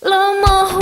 冷漠。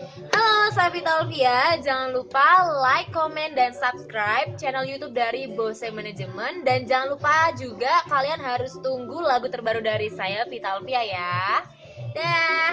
Halo, saya Vitalvia. Jangan lupa like, comment, dan subscribe channel YouTube dari Bose Management. Dan jangan lupa juga kalian harus tunggu lagu terbaru dari saya, Vitalvia ya. Dah.